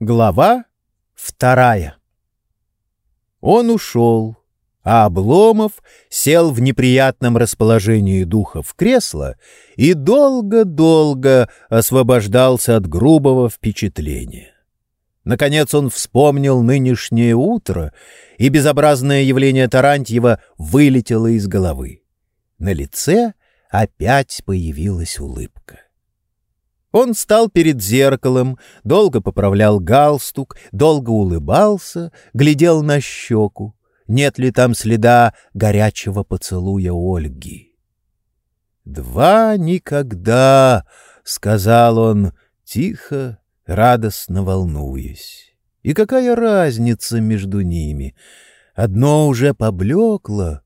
Глава вторая. Он ушел, а Обломов сел в неприятном расположении духа в кресло и долго-долго освобождался от грубого впечатления. Наконец он вспомнил нынешнее утро, и безобразное явление Тарантьева вылетело из головы. На лице опять появилась улыбка. Он стал перед зеркалом, долго поправлял галстук, долго улыбался, глядел на щеку. Нет ли там следа горячего поцелуя Ольги? «Два никогда!» — сказал он, тихо, радостно волнуясь. «И какая разница между ними? Одно уже поблекло,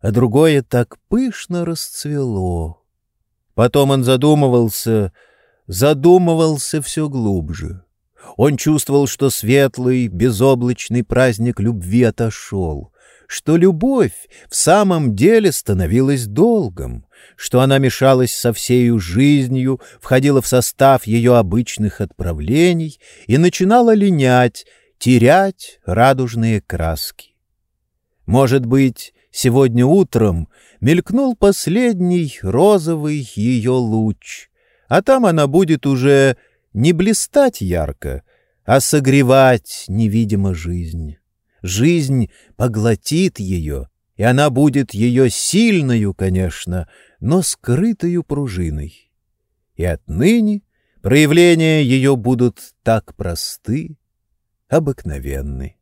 а другое так пышно расцвело». Потом он задумывался — задумывался все глубже. Он чувствовал, что светлый, безоблачный праздник любви отошел, что любовь в самом деле становилась долгом, что она мешалась со всею жизнью, входила в состав ее обычных отправлений и начинала линять, терять радужные краски. Может быть, сегодня утром мелькнул последний розовый ее луч — а там она будет уже не блистать ярко, а согревать невидимо жизнь. Жизнь поглотит ее, и она будет ее сильною, конечно, но скрытою пружиной. И отныне проявления ее будут так просты, обыкновенны.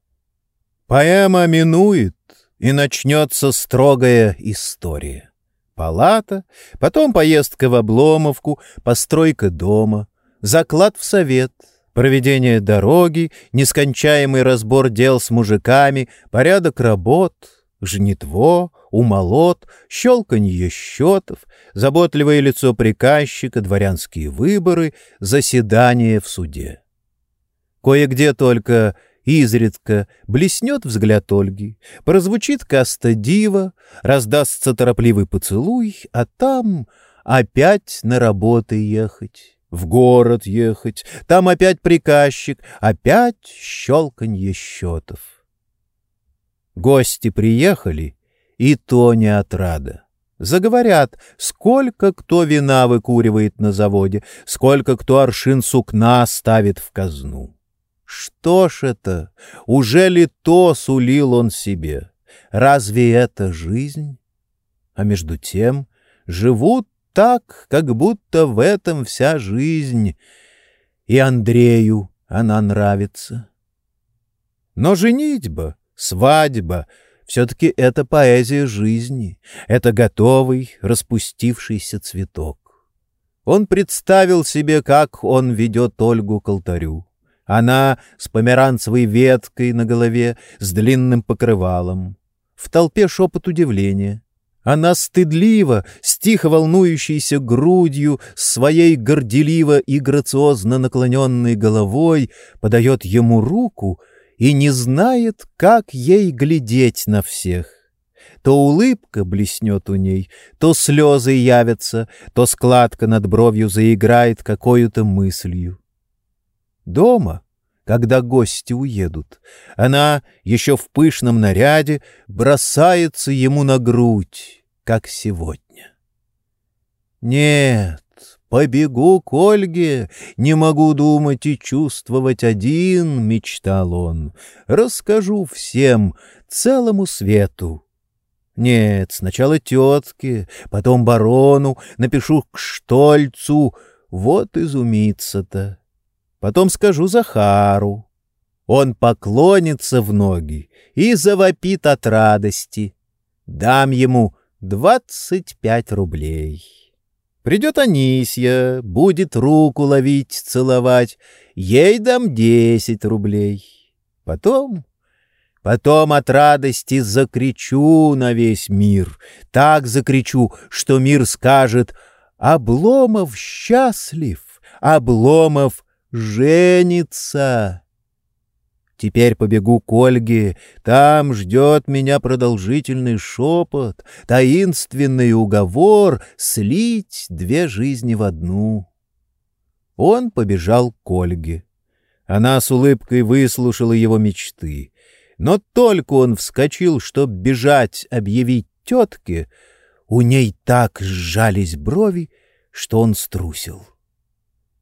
Поэма минует, и начнется строгая история палата, потом поездка в Обломовку, постройка дома, заклад в совет, проведение дороги, нескончаемый разбор дел с мужиками, порядок работ, жнитво, умолот, щелканье счетов, заботливое лицо приказчика, дворянские выборы, заседание в суде. Кое-где только Изредка блеснет взгляд Ольги, прозвучит каста дива, раздастся торопливый поцелуй, а там опять на работы ехать, в город ехать, там опять приказчик, опять щелканье счетов. Гости приехали, и то не отрада. Заговорят, сколько кто вина выкуривает на заводе, сколько кто аршин сукна ставит в казну. Что ж это? Уже ли то сулил он себе? Разве это жизнь? А между тем живут так, как будто в этом вся жизнь. И Андрею она нравится. Но женитьба, свадьба — все-таки это поэзия жизни, это готовый, распустившийся цветок. Он представил себе, как он ведет Ольгу к алтарю. Она с померанцевой веткой на голове, с длинным покрывалом. В толпе шепот удивления. Она стыдливо, с тихо волнующейся грудью, своей горделиво и грациозно наклоненной головой подает ему руку и не знает, как ей глядеть на всех. То улыбка блеснет у ней, то слезы явятся, то складка над бровью заиграет какой-то мыслью. Дома, когда гости уедут, она еще в пышном наряде бросается ему на грудь, как сегодня. Нет, побегу к Ольге, не могу думать и чувствовать один, — мечтал он. Расскажу всем, целому свету. Нет, сначала тетке, потом барону, напишу к Штольцу, вот изумиться-то потом скажу Захару. Он поклонится в ноги и завопит от радости. Дам ему двадцать пять рублей. Придет Анисья, будет руку ловить, целовать. Ей дам десять рублей. Потом... Потом от радости закричу на весь мир. Так закричу, что мир скажет «Обломов счастлив! Обломов женится. Теперь побегу к Ольге, там ждет меня продолжительный шепот, таинственный уговор слить две жизни в одну. Он побежал к Ольге. Она с улыбкой выслушала его мечты. Но только он вскочил, чтоб бежать, объявить тетке, у ней так сжались брови, что он струсил.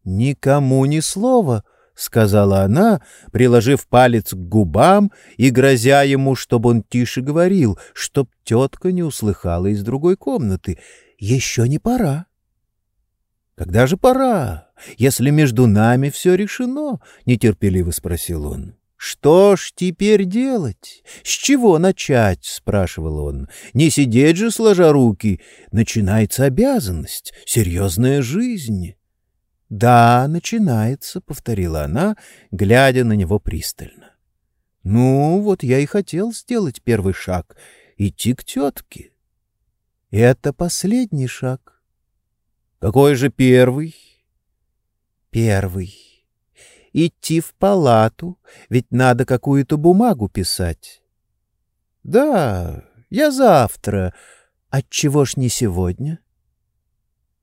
«Никому ни слова», — сказала она, приложив палец к губам и грозя ему, чтобы он тише говорил, чтоб тетка не услыхала из другой комнаты. «Еще не пора». «Когда же пора, если между нами все решено?» — нетерпеливо спросил он. «Что ж теперь делать? С чего начать?» — спрашивал он. «Не сидеть же, сложа руки. Начинается обязанность, серьезная жизнь». «Да, начинается», — повторила она, глядя на него пристально. «Ну, вот я и хотел сделать первый шаг — идти к тетке». «Это последний шаг». «Какой же первый?» «Первый. Идти в палату, ведь надо какую-то бумагу писать». «Да, я завтра. Отчего ж не сегодня?»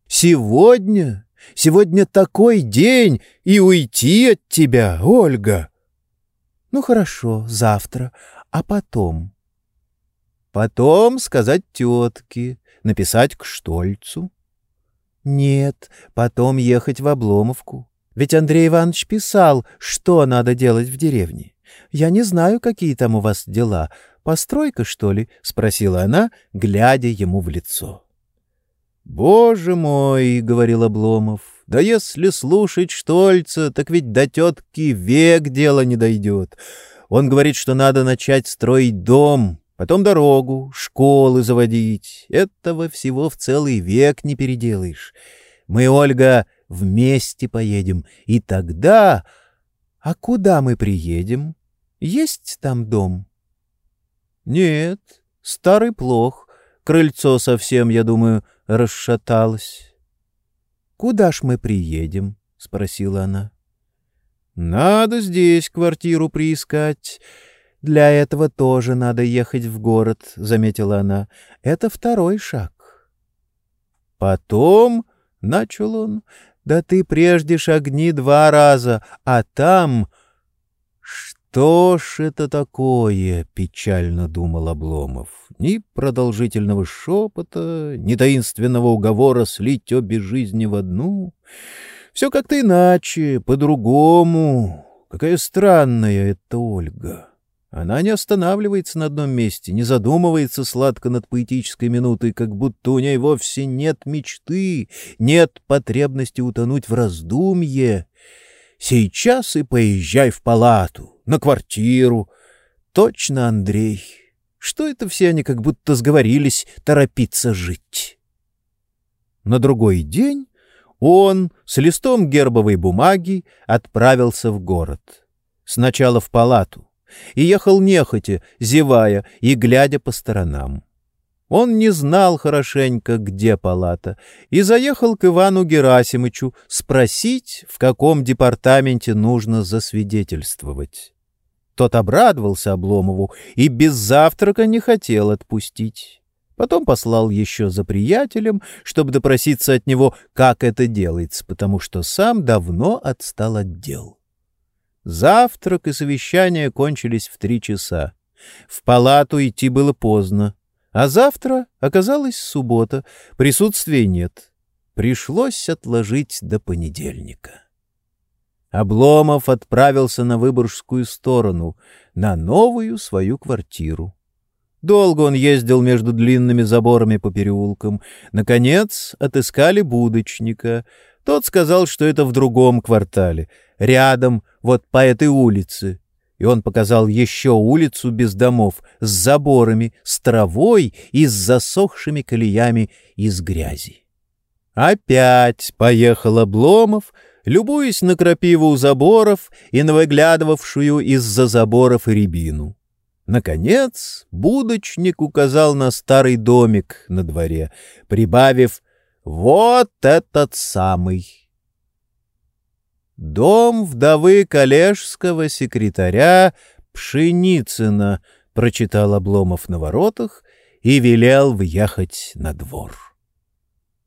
«Сегодня?» Сегодня такой день, и уйти от тебя, Ольга. Ну хорошо, завтра, а потом? Потом сказать тетке, написать к Штольцу. Нет, потом ехать в Обломовку. Ведь Андрей Иванович писал, что надо делать в деревне. Я не знаю, какие там у вас дела. Постройка, что ли? — спросила она, глядя ему в лицо. «Боже мой!» — говорил Обломов. «Да если слушать Штольца, так ведь до тетки век дело не дойдет. Он говорит, что надо начать строить дом, потом дорогу, школы заводить. Этого всего в целый век не переделаешь. Мы, Ольга, вместе поедем, и тогда... А куда мы приедем? Есть там дом?» «Нет, старый плох. Крыльцо совсем, я думаю, расшаталась. «Куда ж мы приедем?» — спросила она. «Надо здесь квартиру приискать. Для этого тоже надо ехать в город», — заметила она. «Это второй шаг». «Потом...» — начал он. «Да ты прежде шагни два раза, а там...» «Что ж это такое?» — печально думал Обломов. «Ни продолжительного шепота, ни таинственного уговора слить обе жизни в одну. Все как-то иначе, по-другому. Какая странная эта Ольга!» Она не останавливается на одном месте, не задумывается сладко над поэтической минутой, как будто у ней вовсе нет мечты, нет потребности утонуть в раздумье. Сейчас и поезжай в палату, на квартиру. Точно, Андрей. Что это все они как будто сговорились торопиться жить? На другой день он с листом гербовой бумаги отправился в город. Сначала в палату и ехал нехотя, зевая и глядя по сторонам. Он не знал хорошенько, где палата, и заехал к Ивану Герасимычу спросить, в каком департаменте нужно засвидетельствовать. Тот обрадовался Обломову и без завтрака не хотел отпустить. Потом послал еще за приятелем, чтобы допроситься от него, как это делается, потому что сам давно отстал от дел. Завтрак и совещание кончились в три часа. В палату идти было поздно. А завтра оказалась суббота, присутствия нет. Пришлось отложить до понедельника. Обломов отправился на Выборгскую сторону, на новую свою квартиру. Долго он ездил между длинными заборами по переулкам. Наконец отыскали будочника. Тот сказал, что это в другом квартале, рядом, вот по этой улице и он показал еще улицу без домов, с заборами, с травой и с засохшими колеями из грязи. Опять поехал Обломов, любуясь на крапиву у заборов и на выглядывавшую из-за заборов рябину. Наконец будочник указал на старый домик на дворе, прибавив «Вот этот самый!» Дом вдовы коллежского секретаря Пшеницына, прочитал Обломов на воротах и велел въехать на двор.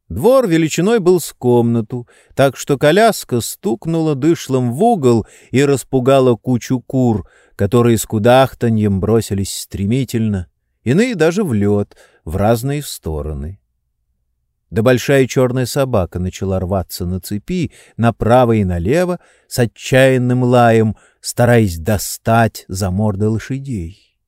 Двор величиной был с комнату, так что коляска стукнула дышлом в угол и распугала кучу кур, которые с кудахтаньем бросились стремительно, иные даже в лед, в разные стороны. Да большая черная собака начала рваться на цепи направо и налево с отчаянным лаем, стараясь достать за морды лошадей.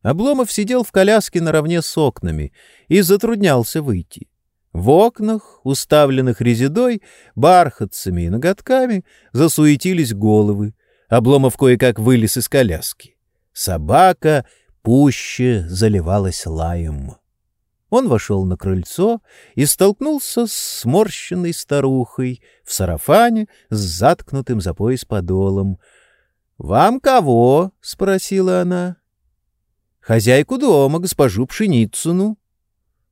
Обломов сидел в коляске наравне с окнами и затруднялся выйти. В окнах, уставленных резидой, бархатцами и ноготками, засуетились головы. Обломов кое-как вылез из коляски. Собака пуще заливалась лаем. Он вошел на крыльцо и столкнулся с сморщенной старухой в сарафане с заткнутым за пояс подолом. — Вам кого? — спросила она. — Хозяйку дома, госпожу Пшеницыну.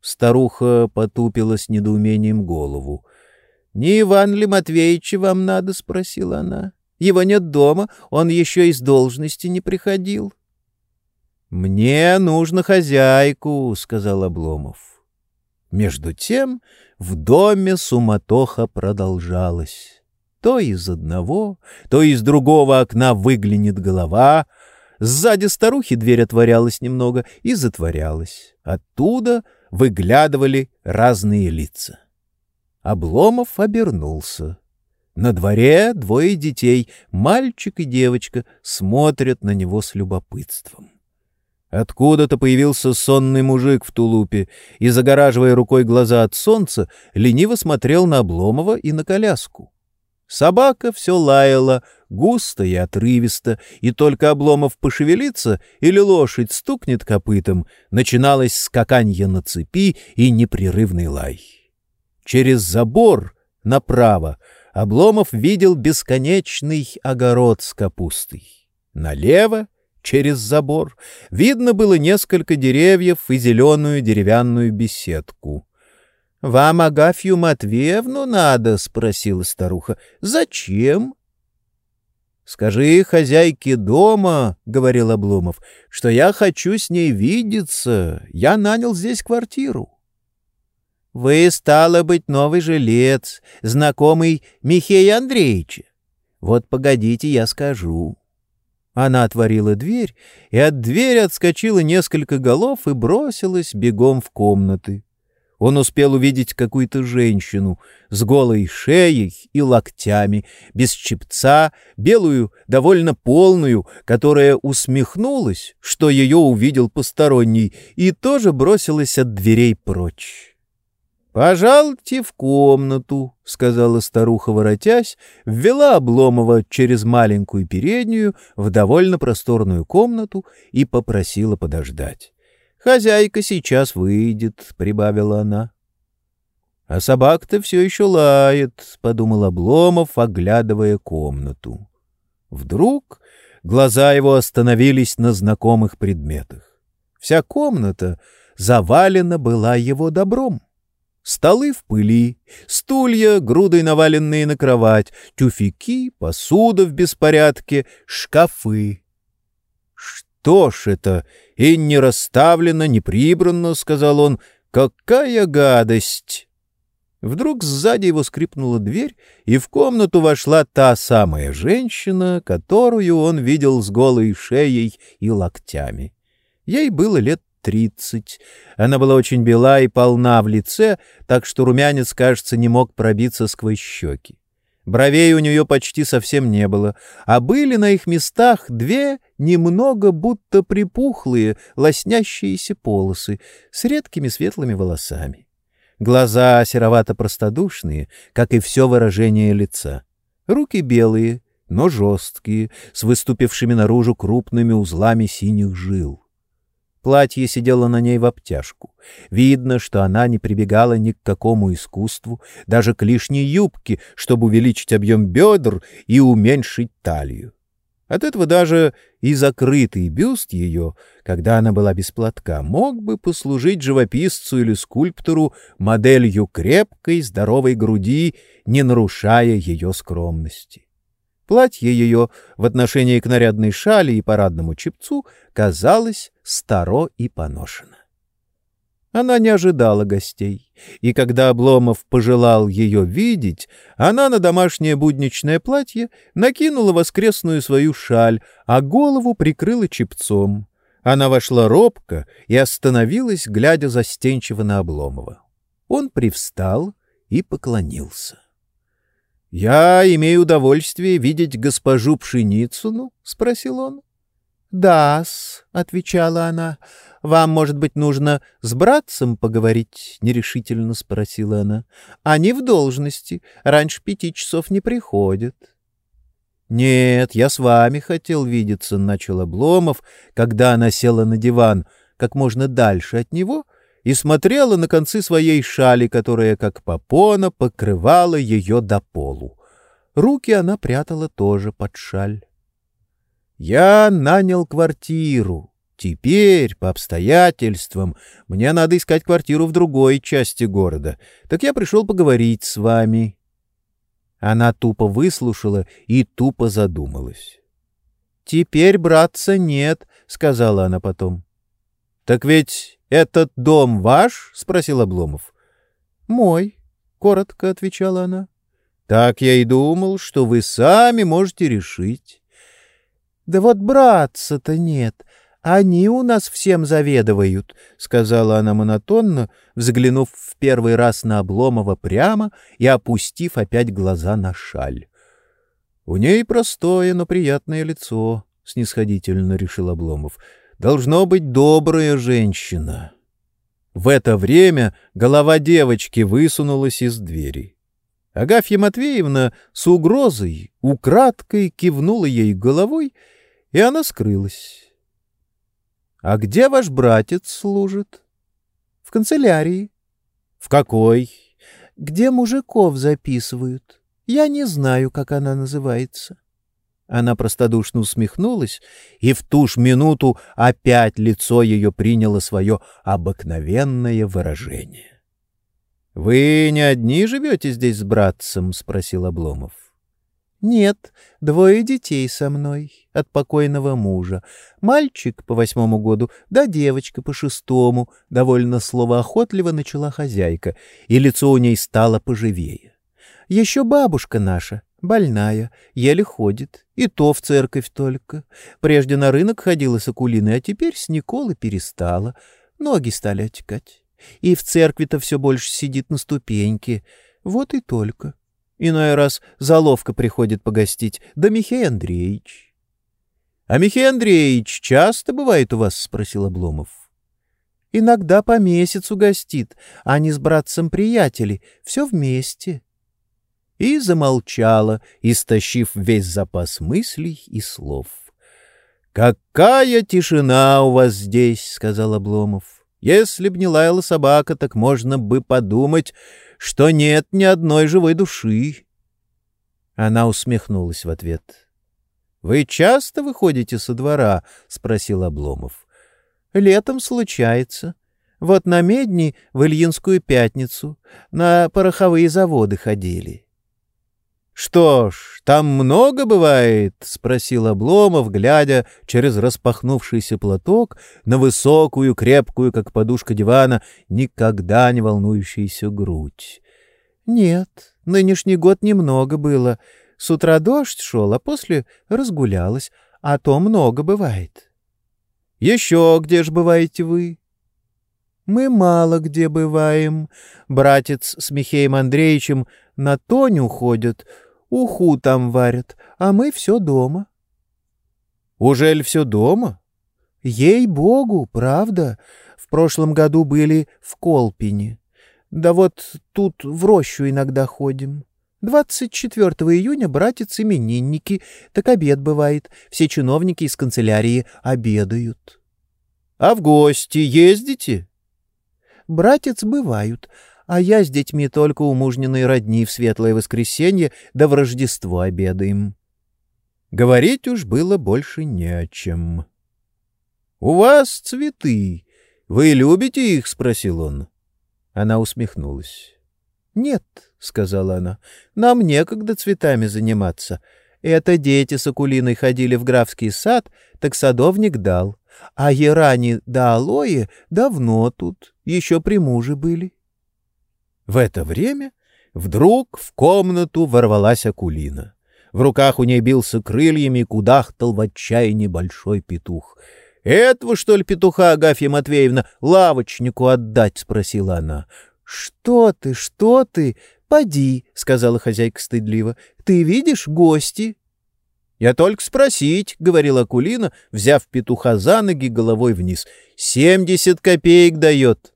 Старуха потупила с недоумением голову. — Не Иван ли Матвеевича вам надо? — спросила она. — Его нет дома, он еще из должности не приходил. — «Мне нужно хозяйку», — сказал Обломов. Между тем в доме суматоха продолжалась. То из одного, то из другого окна выглянет голова. Сзади старухи дверь отворялась немного и затворялась. Оттуда выглядывали разные лица. Обломов обернулся. На дворе двое детей, мальчик и девочка, смотрят на него с любопытством. Откуда-то появился сонный мужик в тулупе и, загораживая рукой глаза от солнца, лениво смотрел на Обломова и на коляску. Собака все лаяла, густо и отрывисто, и только Обломов пошевелится или лошадь стукнет копытом, начиналось скаканье на цепи и непрерывный лай. Через забор направо Обломов видел бесконечный огород с капустой. Налево через забор видно было несколько деревьев и зеленую деревянную беседку. — Вам Агафью Матвеевну надо? — спросила старуха. — Зачем? — Скажи хозяйке дома, — говорил Обломов, — что я хочу с ней видеться. Я нанял здесь квартиру. — Вы, стало быть, новый жилец, знакомый Михея Андреевича. Вот погодите, я скажу. Она отворила дверь, и от двери отскочило несколько голов и бросилась бегом в комнаты. Он успел увидеть какую-то женщину с голой шеей и локтями, без чепца, белую, довольно полную, которая усмехнулась, что ее увидел посторонний, и тоже бросилась от дверей прочь. «Пожалуйте в комнату», — сказала старуха, воротясь, ввела Обломова через маленькую переднюю в довольно просторную комнату и попросила подождать. «Хозяйка сейчас выйдет», — прибавила она. «А собака-то все еще лает», — подумал Обломов, оглядывая комнату. Вдруг глаза его остановились на знакомых предметах. Вся комната завалена была его добром. Столы в пыли, стулья, грудой наваленные на кровать, тюфяки, посуда в беспорядке, шкафы. «Что ж это? И не расставлено, не прибрано», — сказал он. «Какая гадость!» Вдруг сзади его скрипнула дверь, и в комнату вошла та самая женщина, которую он видел с голой шеей и локтями. Ей было лет тридцать. Она была очень бела и полна в лице, так что румянец, кажется, не мог пробиться сквозь щеки. Бровей у нее почти совсем не было, а были на их местах две немного будто припухлые, лоснящиеся полосы с редкими светлыми волосами. Глаза серовато-простодушные, как и все выражение лица. Руки белые, но жесткие, с выступившими наружу крупными узлами синих жил. Платье сидело на ней в обтяжку. Видно, что она не прибегала ни к какому искусству, даже к лишней юбке, чтобы увеличить объем бедр и уменьшить талию. От этого даже и закрытый бюст ее, когда она была без платка, мог бы послужить живописцу или скульптору моделью крепкой, здоровой груди, не нарушая ее скромности. Платье ее в отношении к нарядной шали и парадному чепцу казалось старо и поношено. Она не ожидала гостей, и когда Обломов пожелал ее видеть, она на домашнее будничное платье накинула воскресную свою шаль, а голову прикрыла чепцом. Она вошла робко и остановилась, глядя застенчиво на Обломова. Он привстал и поклонился. — Я имею удовольствие видеть госпожу Пшеницыну? — спросил он. — Да-с, — отвечала она. — Вам, может быть, нужно с братцем поговорить? — нерешительно спросила она. — Они в должности. Раньше пяти часов не приходят. — Нет, я с вами хотел видеться, — начал Обломов, когда она села на диван, как можно дальше от него — и смотрела на концы своей шали, которая, как попона, покрывала ее до полу. Руки она прятала тоже под шаль. «Я нанял квартиру. Теперь, по обстоятельствам, мне надо искать квартиру в другой части города. Так я пришел поговорить с вами». Она тупо выслушала и тупо задумалась. «Теперь, братца, нет», — сказала она потом. «Так ведь «Этот дом ваш?» — спросил Обломов. «Мой», — коротко отвечала она. «Так я и думал, что вы сами можете решить». «Да вот братца-то нет, они у нас всем заведывают», — сказала она монотонно, взглянув в первый раз на Обломова прямо и опустив опять глаза на шаль. «У ней простое, но приятное лицо», — снисходительно решил Обломов. Должно быть добрая женщина. В это время голова девочки высунулась из двери. Агафья Матвеевна с угрозой украдкой кивнула ей головой, и она скрылась. — А где ваш братец служит? — В канцелярии. — В какой? — Где мужиков записывают. Я не знаю, как она называется. Она простодушно усмехнулась, и в ту ж минуту опять лицо ее приняло свое обыкновенное выражение. — Вы не одни живете здесь с братцем? — спросил Обломов. — Нет, двое детей со мной, от покойного мужа. Мальчик по восьмому году, да девочка по шестому, — довольно словоохотливо начала хозяйка, и лицо у ней стало поживее. Еще бабушка наша, Больная, еле ходит, и то в церковь только. Прежде на рынок ходила с Акулиной, а теперь с Николы перестала. Ноги стали отекать. И в церкви-то все больше сидит на ступеньке. Вот и только. Иной раз заловка приходит погостить, да Михей Андреевич. — А Михей Андреевич часто бывает у вас? — спросил Обломов. — Иногда по месяцу гостит, а они с братцем приятели, все вместе и замолчала, истощив весь запас мыслей и слов. «Какая тишина у вас здесь!» — сказал Обломов. «Если б не лаяла собака, так можно бы подумать, что нет ни одной живой души». Она усмехнулась в ответ. «Вы часто выходите со двора?» — спросил Обломов. «Летом случается. Вот на Медни в Ильинскую пятницу на пороховые заводы ходили». «Что ж, там много бывает?» — спросил Обломов, глядя через распахнувшийся платок на высокую, крепкую, как подушка дивана, никогда не волнующуюся грудь. «Нет, нынешний год немного было. С утра дождь шел, а после разгулялась, а то много бывает». «Еще где ж бываете вы?» «Мы мало где бываем. Братец с Михеем Андреевичем на Тоню ходят» Уху там варят, а мы все дома. — Ужель все дома? — Ей-богу, правда. В прошлом году были в Колпине. Да вот тут в рощу иногда ходим. 24 июня братец именинники, так обед бывает. Все чиновники из канцелярии обедают. — А в гости ездите? — Братец бывают, а я с детьми только у мужниной родни в светлое воскресенье да в Рождество обедаем. Говорить уж было больше не о чем. — У вас цветы. Вы любите их? — спросил он. Она усмехнулась. — Нет, — сказала она, — нам некогда цветами заниматься. Это дети с Акулиной ходили в графский сад, так садовник дал. А Ерани да Алои давно тут, еще при муже были. В это время вдруг в комнату ворвалась Акулина. В руках у ней бился крыльями кудахтал в отчаянии большой петух. — Этого, что ли, петуха, Агафья Матвеевна, лавочнику отдать? — спросила она. — Что ты, что ты? Поди, — сказала хозяйка стыдливо. — Ты видишь гости? — Я только спросить, — говорила Акулина, взяв петуха за ноги головой вниз. — Семьдесят копеек дает. —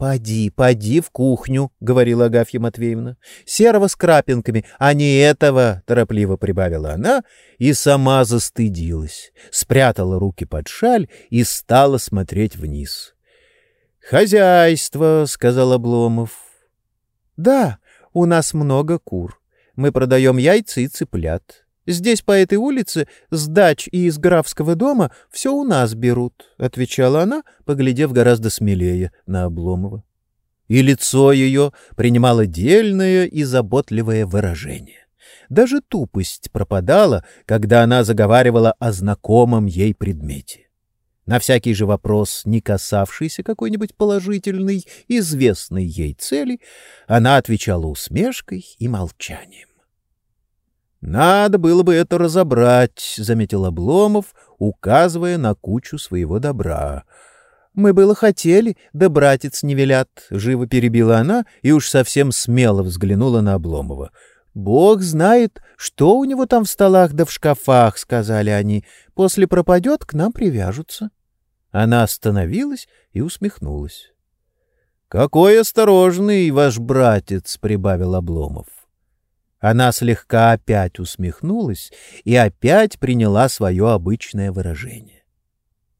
Поди, поди в кухню, — говорила Агафья Матвеевна. — Серого с крапинками, а не этого, — торопливо прибавила она и сама застыдилась, спрятала руки под шаль и стала смотреть вниз. — Хозяйство, — сказал Обломов. — Да, у нас много кур. Мы продаем яйца и цыплят. Здесь по этой улице с дач и из графского дома все у нас берут, — отвечала она, поглядев гораздо смелее на Обломова. И лицо ее принимало дельное и заботливое выражение. Даже тупость пропадала, когда она заговаривала о знакомом ей предмете. На всякий же вопрос, не касавшийся какой-нибудь положительной, известной ей цели, она отвечала усмешкой и молчанием. «Надо было бы это разобрать», — заметил Обломов, указывая на кучу своего добра. «Мы было хотели, да братец не велят», — живо перебила она и уж совсем смело взглянула на Обломова. «Бог знает, что у него там в столах да в шкафах», — сказали они. «После пропадет, к нам привяжутся». Она остановилась и усмехнулась. «Какой осторожный ваш братец!» — прибавил Обломов. Она слегка опять усмехнулась и опять приняла свое обычное выражение.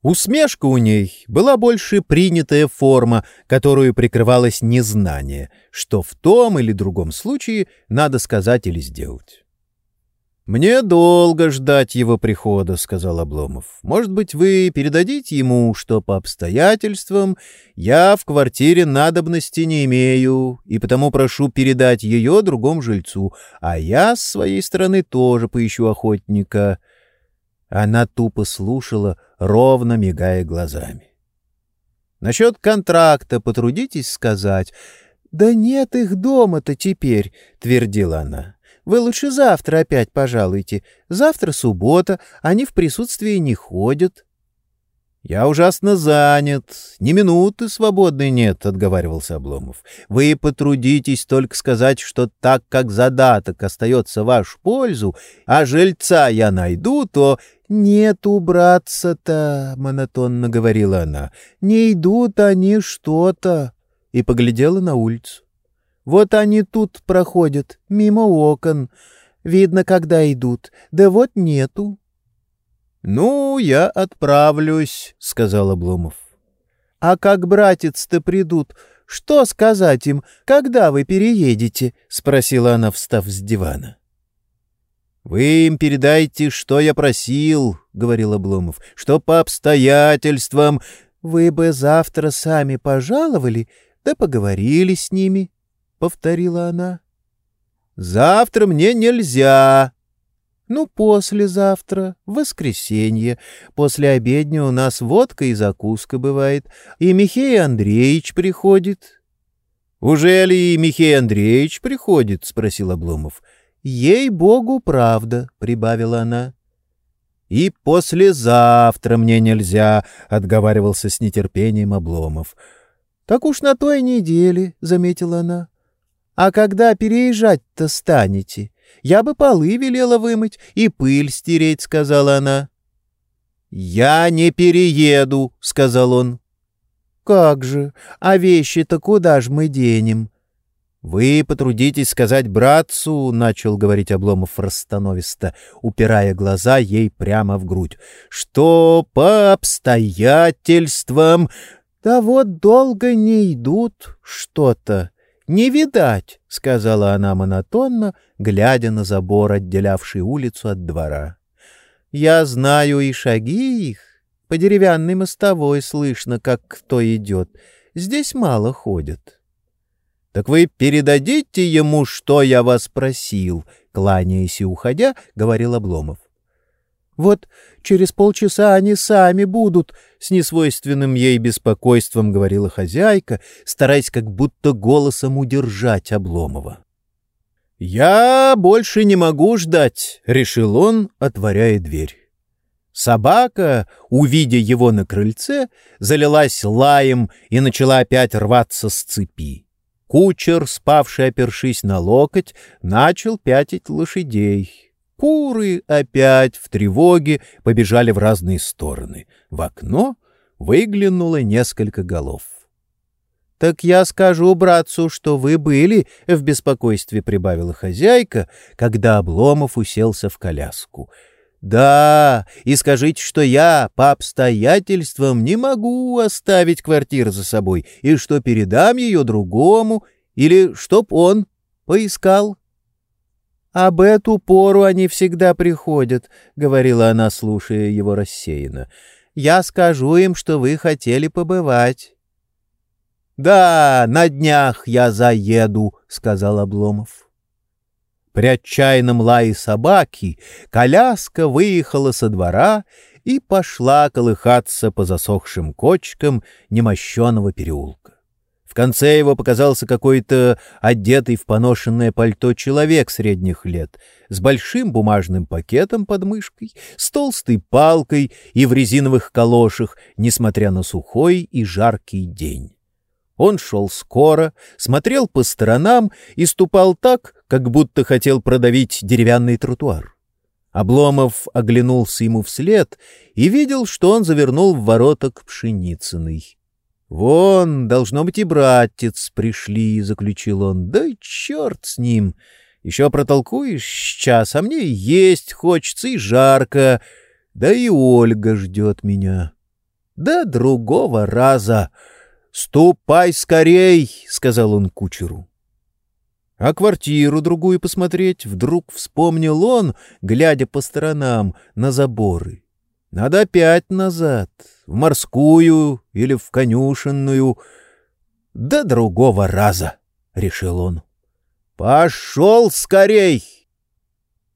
Усмешка у ней была больше принятая форма, которую прикрывалось незнание, что в том или другом случае надо сказать или сделать. «Мне долго ждать его прихода», — сказал Обломов. «Может быть, вы передадите ему, что по обстоятельствам я в квартире надобности не имею, и потому прошу передать ее другому жильцу, а я с своей стороны тоже поищу охотника». Она тупо слушала, ровно мигая глазами. «Насчет контракта потрудитесь сказать». «Да нет их дома-то теперь», — твердила она. Вы лучше завтра опять пожалуйте. Завтра суббота, они в присутствии не ходят». «Я ужасно занят. Ни минуты свободной нет», — отговаривался Обломов. «Вы потрудитесь только сказать, что так как задаток остается вашу пользу, а жильца я найду, то...» «Нет, убраться-то», — монотонно говорила она. «Не идут они что-то». И поглядела на улицу. Вот они тут проходят, мимо окон. Видно, когда идут. Да вот нету. — Ну, я отправлюсь, — сказал Обломов. — А как братец-то придут, что сказать им, когда вы переедете? — спросила она, встав с дивана. — Вы им передайте, что я просил, — говорил Обломов, — что по обстоятельствам... — Вы бы завтра сами пожаловали, да поговорили с ними, повторила она. Завтра мне нельзя. Ну, послезавтра, воскресенье. После обедня у нас водка и закуска бывает, и Михей Андреевич приходит. Уже ли Михей Андреевич приходит? спросил Обломов. Ей-богу, правда, прибавила она. И послезавтра мне нельзя, отговаривался с нетерпением Обломов. Так уж на той неделе, заметила она. А когда переезжать-то станете? Я бы полы велела вымыть и пыль стереть, — сказала она. — Я не перееду, — сказал он. — Как же? А вещи-то куда ж мы денем? — Вы потрудитесь сказать братцу, — начал говорить Обломов расстановисто, упирая глаза ей прямо в грудь, — что по обстоятельствам... Да вот долго не идут что-то. «Не видать», — сказала она монотонно, глядя на забор, отделявший улицу от двора. «Я знаю и шаги их. По деревянной мостовой слышно, как кто идет. Здесь мало ходят». «Так вы передадите ему, что я вас просил?» — кланяясь и уходя, говорил Обломов. «Вот через полчаса они сами будут», — с несвойственным ей беспокойством говорила хозяйка, стараясь как будто голосом удержать Обломова. «Я больше не могу ждать», — решил он, отворяя дверь. Собака, увидя его на крыльце, залилась лаем и начала опять рваться с цепи. Кучер, спавший опершись на локоть, начал пятить лошадей. Куры опять в тревоге побежали в разные стороны. В окно выглянуло несколько голов. — Так я скажу братцу, что вы были, — в беспокойстве прибавила хозяйка, когда Обломов уселся в коляску — да, и скажите, что я по обстоятельствам не могу оставить квартиру за собой, и что передам ее другому, или чтоб он поискал. — Об эту пору они всегда приходят, — говорила она, слушая его рассеянно. — Я скажу им, что вы хотели побывать. — Да, на днях я заеду, — сказал Обломов. При отчаянном лае собаки коляска выехала со двора и пошла колыхаться по засохшим кочкам немощенного переулка. В конце его показался какой-то одетый в поношенное пальто человек средних лет с большим бумажным пакетом под мышкой, с толстой палкой и в резиновых калошах, несмотря на сухой и жаркий день. Он шел скоро, смотрел по сторонам и ступал так, как будто хотел продавить деревянный тротуар. Обломов оглянулся ему вслед и видел, что он завернул в ворота к Пшеницыной. «Вон, должно быть, и братец пришли», — заключил он. «Да черт с ним! Еще протолкуешь сейчас, а мне есть хочется и жарко. Да и Ольга ждет меня. Да другого раза!» «Ступай скорей!» — сказал он кучеру. А квартиру другую посмотреть вдруг вспомнил он, глядя по сторонам на заборы. Надо опять назад, в морскую или в конюшенную. Да другого раза, — решил он. — Пошел скорей!